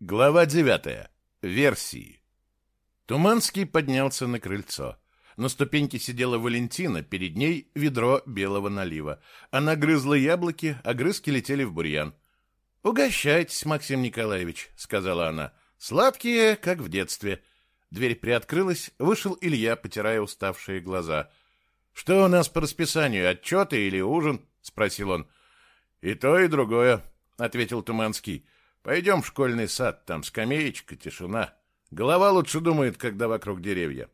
Глава девятая. Версии. Туманский поднялся на крыльцо. На ступеньке сидела Валентина, перед ней ведро белого налива. Она грызла яблоки, а грызки летели в бурьян. «Угощайтесь, Максим Николаевич», — сказала она. «Сладкие, как в детстве». Дверь приоткрылась, вышел Илья, потирая уставшие глаза. «Что у нас по расписанию, отчеты или ужин?» — спросил он. «И то, и другое», — ответил Туманский. «Пойдем в школьный сад, там скамеечка, тишина. Голова лучше думает, когда вокруг деревья».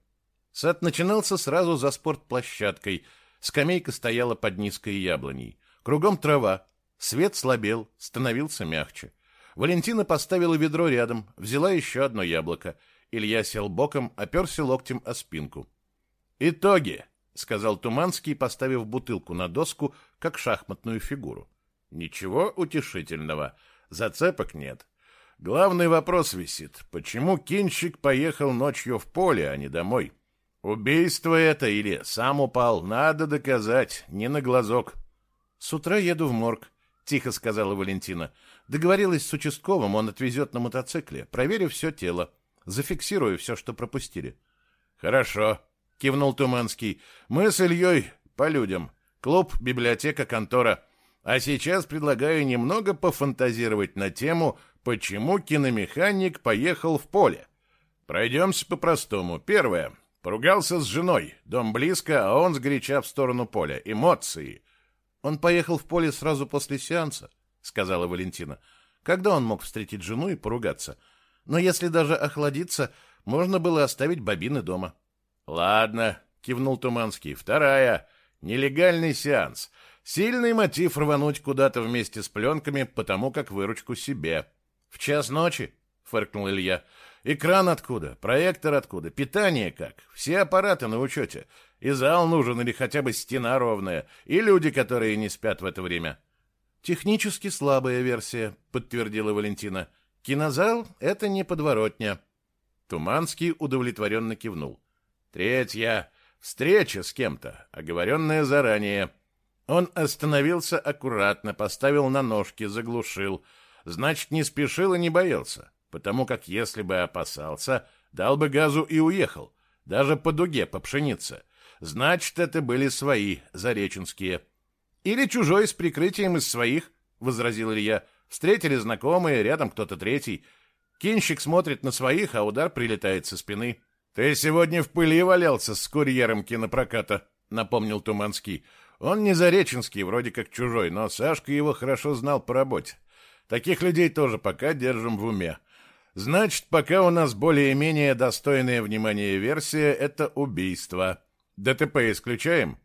Сад начинался сразу за спортплощадкой. Скамейка стояла под низкой яблоней. Кругом трава. Свет слабел, становился мягче. Валентина поставила ведро рядом, взяла еще одно яблоко. Илья сел боком, оперся локтем о спинку. «Итоги», — сказал Туманский, поставив бутылку на доску, как шахматную фигуру. «Ничего утешительного. Зацепок нет. Главный вопрос висит. Почему кинщик поехал ночью в поле, а не домой?» Убийство это или сам упал, надо доказать, не на глазок. С утра еду в морг, тихо сказала Валентина. Договорилась с участковым, он отвезет на мотоцикле. Проверю все тело, зафиксирую все, что пропустили. Хорошо, кивнул Туманский. Мы с Ильей по людям. Клуб, библиотека, контора. А сейчас предлагаю немного пофантазировать на тему, почему киномеханик поехал в поле. Пройдемся по-простому. Первое. Поругался с женой. Дом близко, а он сгоряча в сторону поля. Эмоции. Он поехал в поле сразу после сеанса, сказала Валентина. Когда он мог встретить жену и поругаться? Но если даже охладиться, можно было оставить бобины дома. Ладно, кивнул Туманский. Вторая. Нелегальный сеанс. Сильный мотив рвануть куда-то вместе с пленками, потому как выручку себе. В час ночи, фыркнул Илья. Экран откуда? Проектор откуда? Питание как? Все аппараты на учете. И зал нужен, или хотя бы стена ровная. И люди, которые не спят в это время. Технически слабая версия, подтвердила Валентина. Кинозал — это не подворотня. Туманский удовлетворенно кивнул. Третья. Встреча с кем-то, оговоренная заранее. Он остановился аккуратно, поставил на ножки, заглушил. Значит, не спешил и не боялся потому как если бы опасался, дал бы газу и уехал, даже по дуге, по пшенице. Значит, это были свои, зареченские. Или чужой с прикрытием из своих, — возразил Илья. Встретили знакомые, рядом кто-то третий. Кинщик смотрит на своих, а удар прилетает со спины. — Ты сегодня в пыли валялся с курьером кинопроката, — напомнил Туманский. Он не зареченский, вроде как чужой, но Сашка его хорошо знал по работе. Таких людей тоже пока держим в уме. Значит, пока у нас более-менее достойная внимания версия — это убийство. ДТП исключаем?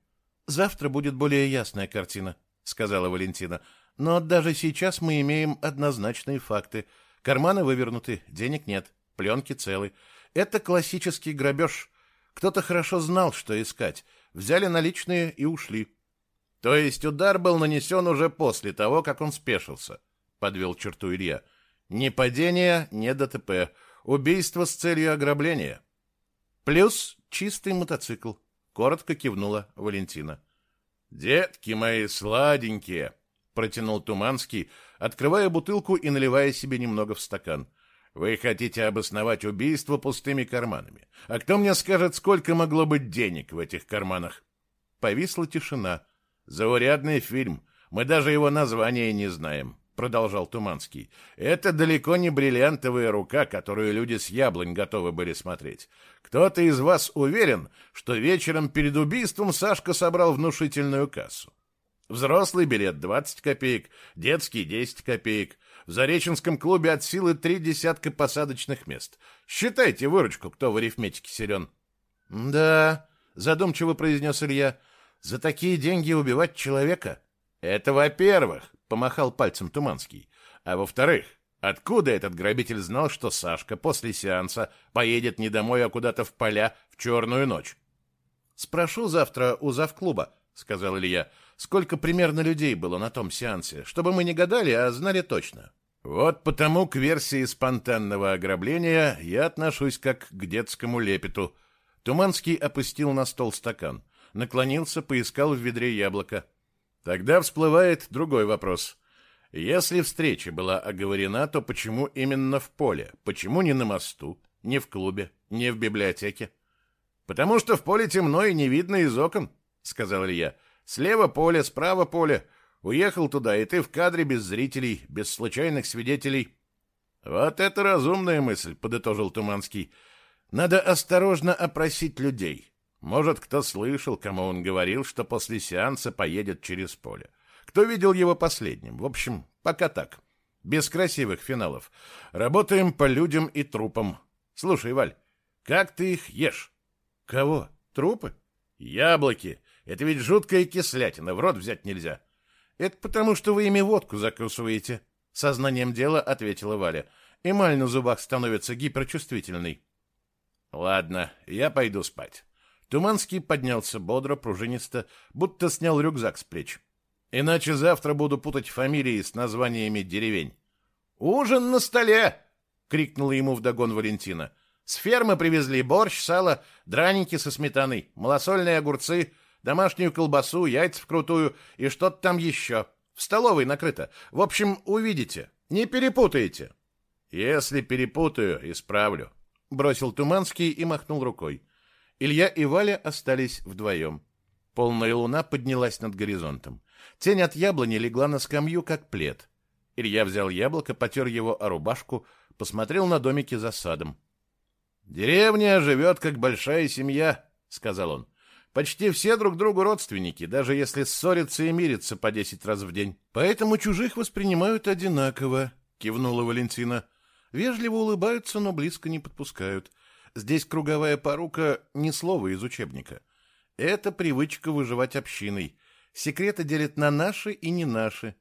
Завтра будет более ясная картина, — сказала Валентина. Но даже сейчас мы имеем однозначные факты. Карманы вывернуты, денег нет, пленки целы. Это классический грабеж. Кто-то хорошо знал, что искать. Взяли наличные и ушли. То есть удар был нанесен уже после того, как он спешился, — подвел черту Илья. — ни падения, ни ДТП. Убийство с целью ограбления. Плюс чистый мотоцикл. Коротко кивнула Валентина. «Детки мои сладенькие!» — протянул Туманский, открывая бутылку и наливая себе немного в стакан. «Вы хотите обосновать убийство пустыми карманами. А кто мне скажет, сколько могло быть денег в этих карманах?» Повисла тишина. «Заурядный фильм. Мы даже его название не знаем продолжал Туманский, это далеко не бриллиантовая рука, которую люди с яблонь готовы были смотреть. Кто-то из вас уверен, что вечером перед убийством Сашка собрал внушительную кассу? Взрослый билет 20 копеек, детский 10 копеек. В Зареченском клубе от силы три десятка посадочных мест. Считайте выручку, кто в арифметике силен. — Да, — задумчиво произнес Илья, — за такие деньги убивать человека? — Это во-первых. — помахал пальцем Туманский. «А во-вторых, откуда этот грабитель знал, что Сашка после сеанса поедет не домой, а куда-то в поля в черную ночь?» «Спрошу завтра у завклуба», — сказал Илья, — «сколько примерно людей было на том сеансе, чтобы мы не гадали, а знали точно». «Вот потому к версии спонтанного ограбления я отношусь как к детскому лепету». Туманский опустил на стол стакан, наклонился, поискал в ведре яблоко. Тогда всплывает другой вопрос. Если встреча была оговорена, то почему именно в поле? Почему не на мосту, не в клубе, не в библиотеке? Потому что в поле темно и не видно из окон, сказал Илья. Слева поле, справа поле. Уехал туда, и ты в кадре без зрителей, без случайных свидетелей. Вот это разумная мысль, подытожил Туманский. Надо осторожно опросить людей. Может, кто слышал, кому он говорил, что после сеанса поедет через поле. Кто видел его последним? В общем, пока так. Без красивых финалов. Работаем по людям и трупам. Слушай, Валь, как ты их ешь? Кого? Трупы? Яблоки. Это ведь жуткая кислятина, в рот взять нельзя. Это потому, что вы ими водку закусываете. Сознанием дела ответила Валя. Эмаль на зубах становится гиперчувствительной. Ладно, я пойду спать. Туманский поднялся бодро, пружинисто, будто снял рюкзак с плеч. Иначе завтра буду путать фамилии с названиями деревень. «Ужин на столе!» — крикнула ему вдогон Валентина. «С фермы привезли борщ, сало, драники со сметаной, малосольные огурцы, домашнюю колбасу, яйца вкрутую и что-то там еще. В столовой накрыто. В общем, увидите. Не перепутаете». «Если перепутаю, исправлю», — бросил Туманский и махнул рукой. Илья и Валя остались вдвоем. Полная луна поднялась над горизонтом. Тень от яблони легла на скамью, как плед. Илья взял яблоко, потер его о рубашку, посмотрел на домики за садом. «Деревня живет, как большая семья», — сказал он. «Почти все друг другу родственники, даже если ссорятся и мирятся по десять раз в день. Поэтому чужих воспринимают одинаково», — кивнула Валентина. «Вежливо улыбаются, но близко не подпускают. Здесь круговая порука — не слово из учебника. Это привычка выживать общиной» Секреты делят на наши и не наши.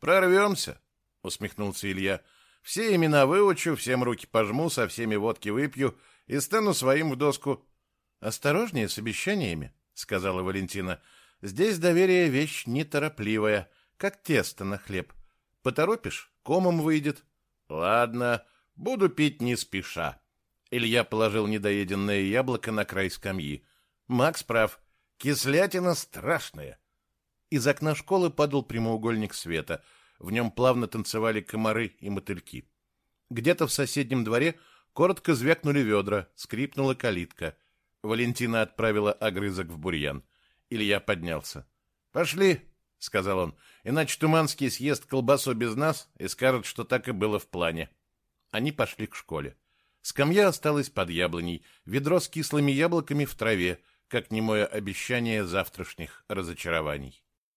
Прорвемся, усмехнулся Илья. Все имена выучу, всем руки пожму, со всеми водки выпью и стану своим в доску. Осторожнее с обещаниями, сказала Валентина. Здесь доверие вещь неторопливая, как тесто на хлеб. Поторопишь, комом выйдет. Ладно, буду пить не спеша. Илья положил недоеденное яблоко на край скамьи. Макс прав. Кислятина страшная. Из окна школы падал прямоугольник света. В нем плавно танцевали комары и мотыльки. Где-то в соседнем дворе коротко звякнули ведра, скрипнула калитка. Валентина отправила огрызок в бурьян. Илья поднялся. «Пошли», — сказал он, — «иначе Туманский съест колбасу без нас и скажет, что так и было в плане». Они пошли к школе. Скамья осталась под яблоней, ведро с кислыми яблоками в траве, как немое обещание завтрашних разочарований.